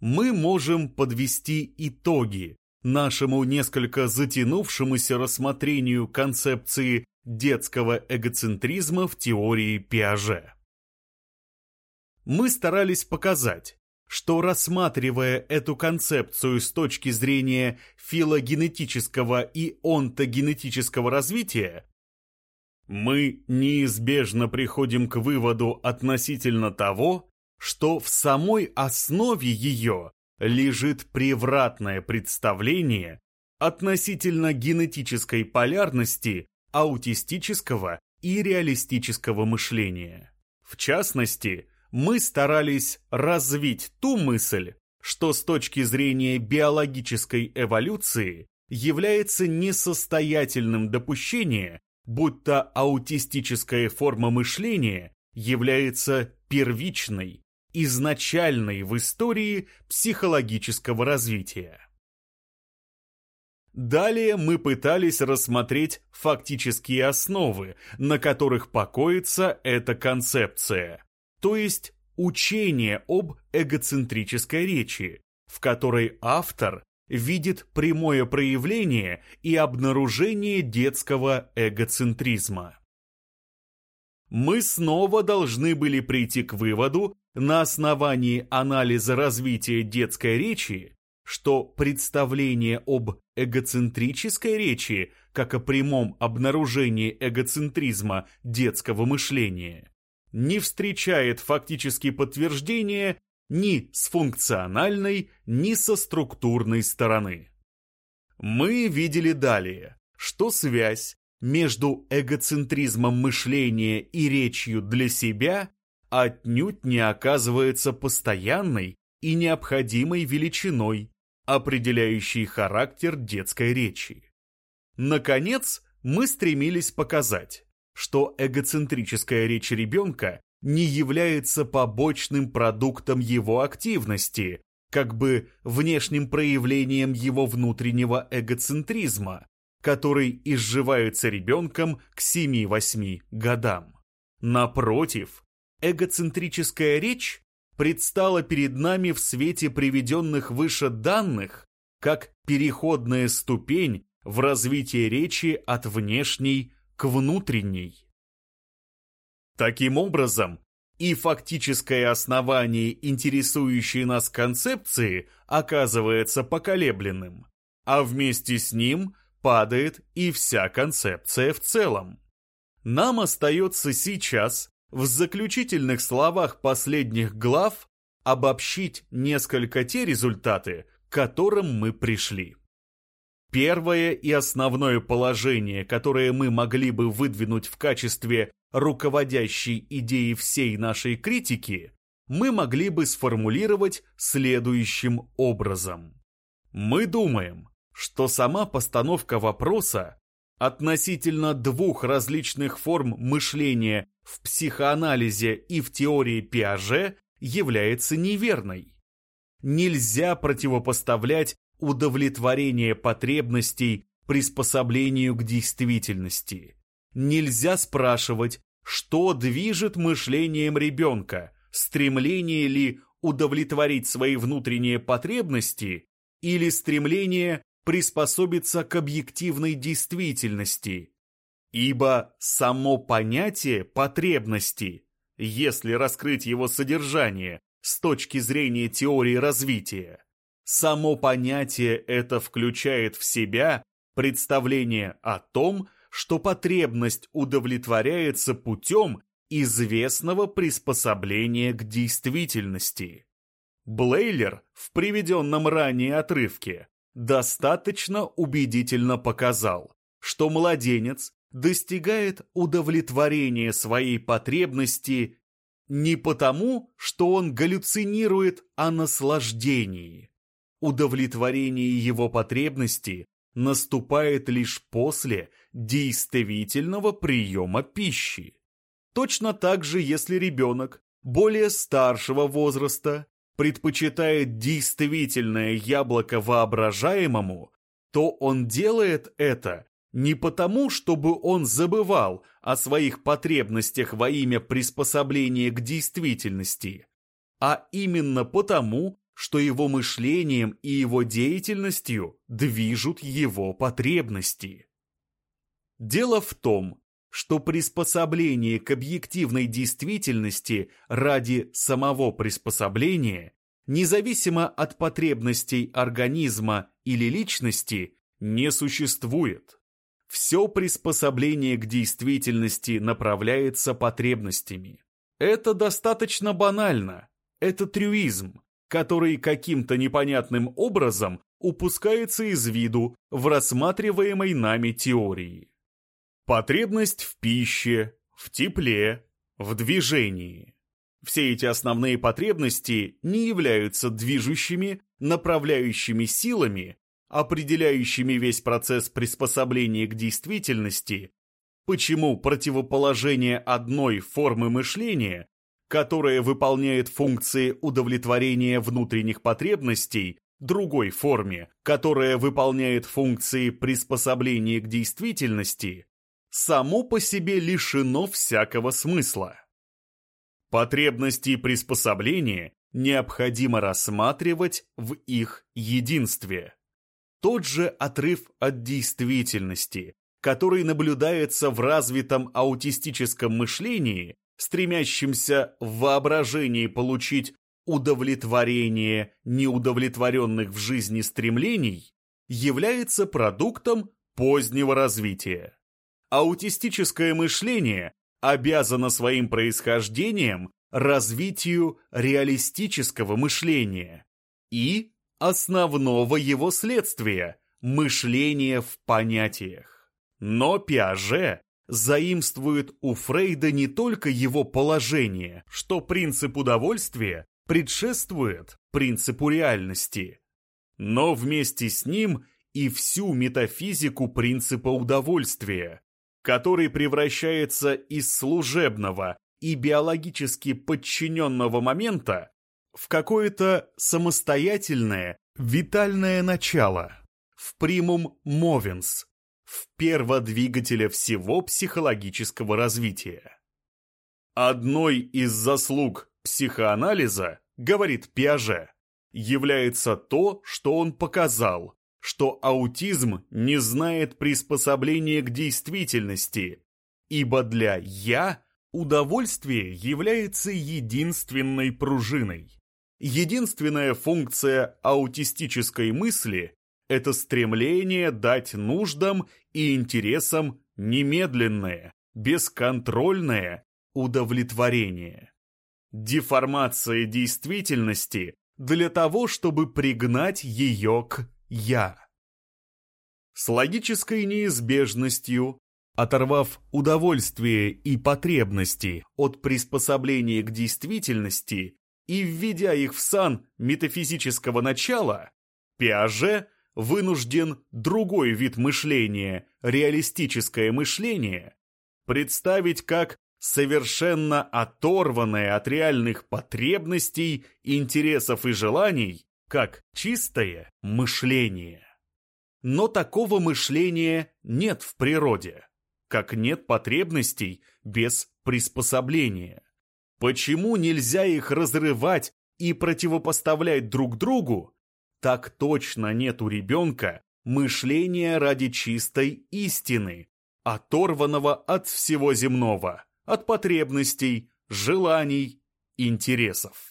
мы можем подвести итоги нашему несколько затянувшемуся рассмотрению концепции детского эгоцентризма в теории Пиаже. Мы старались показать, что рассматривая эту концепцию с точки зрения филогенетического и онтогенетического развития, мы неизбежно приходим к выводу относительно того, что в самой основе ее лежит превратное представление относительно генетической полярности аутистического и реалистического мышления. В частности, мы старались развить ту мысль, что с точки зрения биологической эволюции является несостоятельным допущение, будто аутистическая форма мышления является первичной, изначальной в истории психологического развития. Далее мы пытались рассмотреть фактические основы, на которых покоится эта концепция, то есть учение об эгоцентрической речи, в которой автор видит прямое проявление и обнаружение детского эгоцентризма. Мы снова должны были прийти к выводу на основании анализа развития детской речи, что представление об эгоцентрической речи, как о прямом обнаружении эгоцентризма детского мышления, не встречает фактически подтверждения ни с функциональной, ни со структурной стороны. Мы видели далее, что связь между эгоцентризмом мышления и речью для себя отнюдь не оказывается постоянной и необходимой величиной, определяющей характер детской речи. Наконец, мы стремились показать, что эгоцентрическая речь ребенка не является побочным продуктом его активности, как бы внешним проявлением его внутреннего эгоцентризма, который изживается ребенком к 7-8 годам. Напротив, эгоцентрическая речь предстала перед нами в свете приведенных выше данных как переходная ступень в развитии речи от внешней к внутренней. Таким образом, и фактическое основание интересующей нас концепции оказывается поколебленным, а вместе с ним падает и вся концепция в целом. Нам остается сейчас, в заключительных словах последних глав, обобщить несколько те результаты, к которым мы пришли. Первое и основное положение, которое мы могли бы выдвинуть в качестве руководящей идеи всей нашей критики, мы могли бы сформулировать следующим образом. Мы думаем, что сама постановка вопроса относительно двух различных форм мышления в психоанализе и в теории Пиаже является неверной. Нельзя противопоставлять удовлетворение потребностей приспособлению к действительности. Нельзя спрашивать, что движет мышлением ребенка, стремление ли удовлетворить свои внутренние потребности или стремление приспособиться к объективной действительности. Ибо само понятие потребности, если раскрыть его содержание с точки зрения теории развития, само понятие это включает в себя представление о том, что потребность удовлетворяется путем известного приспособления к действительности. Блейлер в приведенном ранее отрывке достаточно убедительно показал, что младенец достигает удовлетворения своей потребности не потому, что он галлюцинирует о наслаждении. Удовлетворение его потребности наступает лишь после действительного приема пищи. Точно так же, если ребенок более старшего возраста предпочитает действительное яблоко воображаемому, то он делает это не потому, чтобы он забывал о своих потребностях во имя приспособления к действительности, а именно потому, что его мышлением и его деятельностью движут его потребности. Дело в том, что приспособление к объективной действительности ради самого приспособления, независимо от потребностей организма или личности, не существует. Все приспособление к действительности направляется потребностями. Это достаточно банально. Это трюизм, который каким-то непонятным образом упускается из виду в рассматриваемой нами теории. Потребность в пище, в тепле, в движении. Все эти основные потребности не являются движущими, направляющими силами, определяющими весь процесс приспособления к действительности, почему противоположение одной формы мышления которая выполняет функции удовлетворения внутренних потребностей, другой форме, которая выполняет функции приспособления к действительности, само по себе лишено всякого смысла. Потребности приспособления необходимо рассматривать в их единстве. Тот же отрыв от действительности, который наблюдается в развитом аутистическом мышлении, стремящимся в воображении получить удовлетворение неудовлетворенных в жизни стремлений, является продуктом позднего развития. Аутистическое мышление обязано своим происхождением развитию реалистического мышления и основного его следствия – мышления в понятиях. Но Пиаже заимствует у Фрейда не только его положение, что принцип удовольствия предшествует принципу реальности, но вместе с ним и всю метафизику принципа удовольствия, который превращается из служебного и биологически подчиненного момента в какое-то самостоятельное, витальное начало, в примум мовенс, в перводвигателя всего психологического развития. Одной из заслуг психоанализа, говорит Пиаже, является то, что он показал, что аутизм не знает приспособления к действительности, ибо для «я» удовольствие является единственной пружиной. Единственная функция аутистической мысли это стремление дать нуждам и интересам немедленное, бесконтрольное удовлетворение. Деформация действительности для того, чтобы пригнать ее к «я». С логической неизбежностью, оторвав удовольствие и потребности от приспособления к действительности и введя их в сан метафизического начала, Пиаже – вынужден другой вид мышления, реалистическое мышление, представить как совершенно оторванное от реальных потребностей, интересов и желаний, как чистое мышление. Но такого мышления нет в природе, как нет потребностей без приспособления. Почему нельзя их разрывать и противопоставлять друг другу, так точно нет у ребенка мышления ради чистой истины, оторванного от всего земного, от потребностей, желаний, интересов.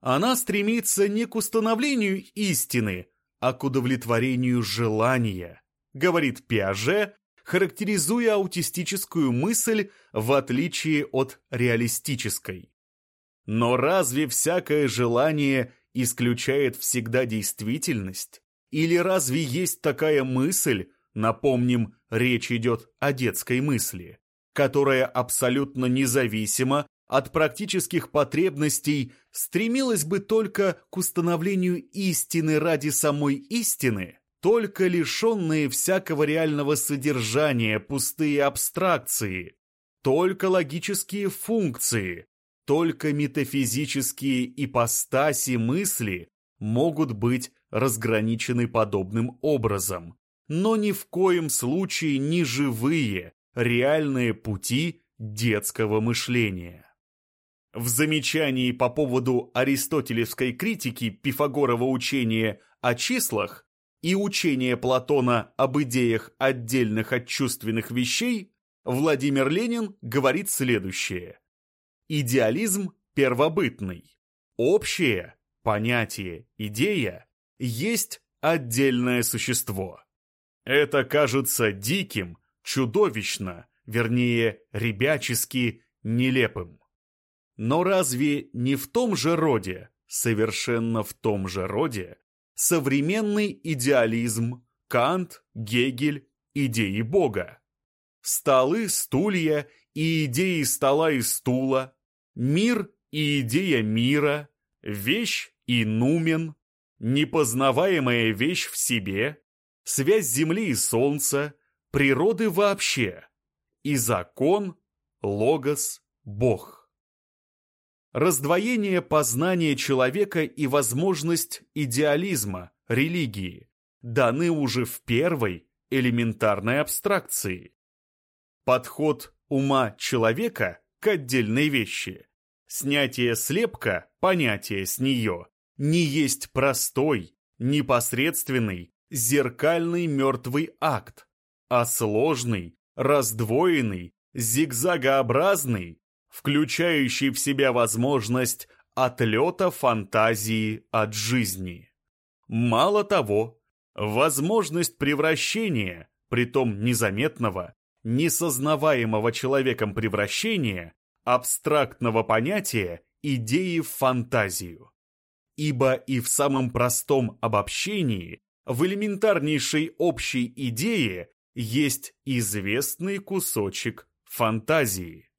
Она стремится не к установлению истины, а к удовлетворению желания, говорит Пиаже, характеризуя аутистическую мысль в отличие от реалистической. Но разве всякое желание исключает всегда действительность? Или разве есть такая мысль, напомним, речь идет о детской мысли, которая абсолютно независима от практических потребностей стремилась бы только к установлению истины ради самой истины, только лишенные всякого реального содержания пустые абстракции, только логические функции, только метафизические ипостаси мысли могут быть разграничены подобным образом, но ни в коем случае не живые, реальные пути детского мышления. В замечании по поводу аристотелевской критики Пифагорова учения о числах и учения Платона об идеях отдельных от чувственных вещей, Владимир Ленин говорит следующее. Идеализм первобытный. Общее, понятие, идея есть отдельное существо. Это кажется диким, чудовищно, вернее, ребячески нелепым. Но разве не в том же роде, совершенно в том же роде, современный идеализм, Кант, Гегель, идеи Бога? Столы, стулья и идеи стола и стула, мир и идея мира, вещь и нумен, непознаваемая вещь в себе, связь Земли и Солнца, природы вообще, и закон, логос, Бог. Раздвоение познания человека и возможность идеализма, религии, даны уже в первой элементарной абстракции. Подход ума человека к отдельной вещи, снятие слепка, понятия с нее, не есть простой, непосредственный, зеркальный мертвый акт, а сложный, раздвоенный, зигзагообразный, включающий в себя возможность отлета фантазии от жизни. Мало того, возможность превращения, притом незаметного, несознаваемого человеком превращения, абстрактного понятия идеи в фантазию ибо и в самом простом обобщении, в элементарнейшей общей идее есть известный кусочек фантазии.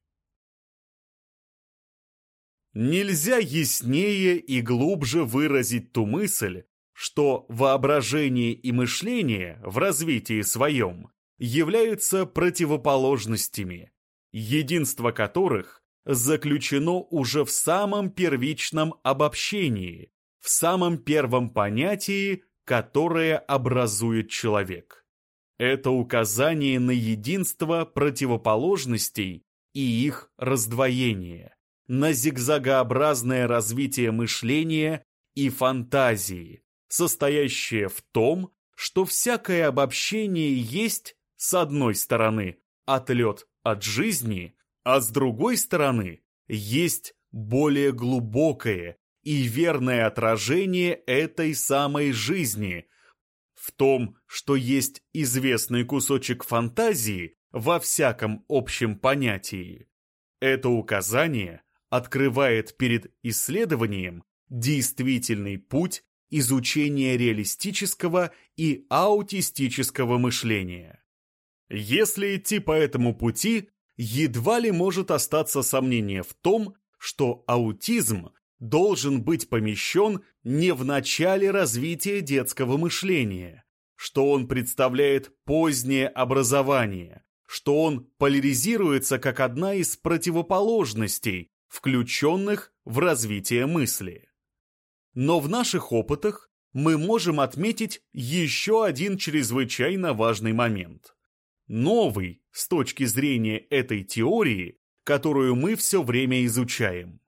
Нельзя яснее и глубже выразить ту мысль, что воображение и мышление в развитии своем являются противоположностями, единство которых заключено уже в самом первичном обобщении, в самом первом понятии, которое образует человек. Это указание на единство противоположностей и их раздвоение, на зигзагообразное развитие мышления и фантазии, состоящее в том, что всякое обобщение есть, с одной стороны, отлет от жизни, а с другой стороны, есть более глубокое и верное отражение этой самой жизни в том, что есть известный кусочек фантазии во всяком общем понятии. Это указание открывает перед исследованием действительный путь изучения реалистического и аутистического мышления. Если идти по этому пути, едва ли может остаться сомнение в том, что аутизм должен быть помещен не в начале развития детского мышления, что он представляет позднее образование, что он поляризируется как одна из противоположностей, включенных в развитие мысли. Но в наших опытах мы можем отметить еще один чрезвычайно важный момент. Новый с точки зрения этой теории, которую мы все время изучаем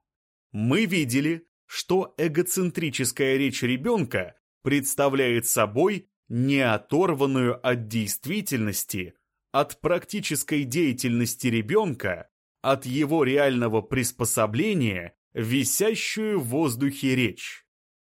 мы видели, что эгоцентрическая речь ребенка представляет собой не оторванную от действительности, от практической деятельности ребенка, от его реального приспособления, висящую в воздухе речь.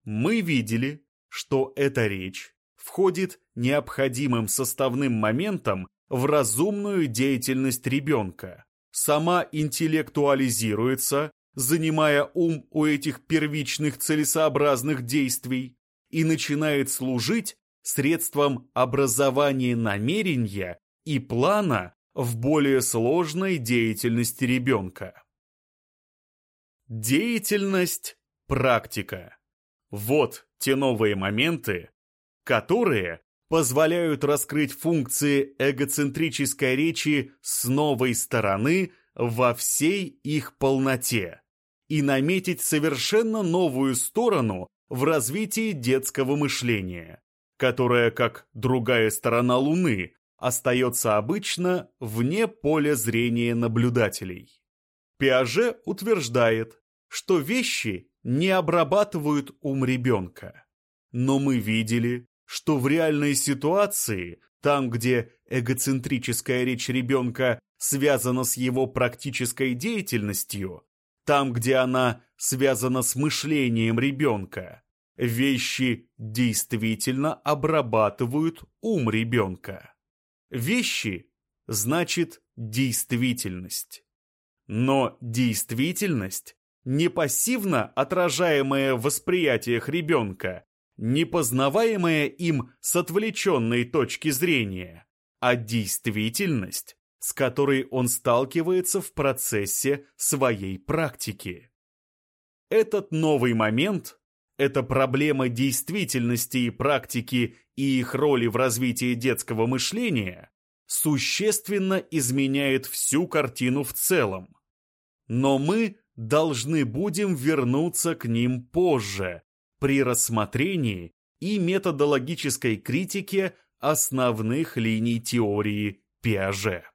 Мы видели, что эта речь входит необходимым составным моментом в разумную деятельность ребенка, сама интеллектуализируется занимая ум у этих первичных целесообразных действий, и начинает служить средством образования намерения и плана в более сложной деятельности ребенка. Деятельность, практика. Вот те новые моменты, которые позволяют раскрыть функции эгоцентрической речи с новой стороны во всей их полноте и наметить совершенно новую сторону в развитии детского мышления, которая, как другая сторона Луны, остается обычно вне поля зрения наблюдателей. Пиаже утверждает, что вещи не обрабатывают ум ребенка. Но мы видели, что в реальной ситуации, там, где эгоцентрическая речь ребенка связана с его практической деятельностью, там, где она связана с мышлением ребенка, вещи действительно обрабатывают ум ребенка. Вещи значит действительность. Но действительность, не пассивно отражаемая в восприятиях ребенка, не познаваемая им с отвлеченной точки зрения, а действительность, с которой он сталкивается в процессе своей практики. Этот новый момент, эта проблема действительности и практики и их роли в развитии детского мышления существенно изменяет всю картину в целом. Но мы должны будем вернуться к ним позже, при рассмотрении и методологической критике основных линий теории Пиаже.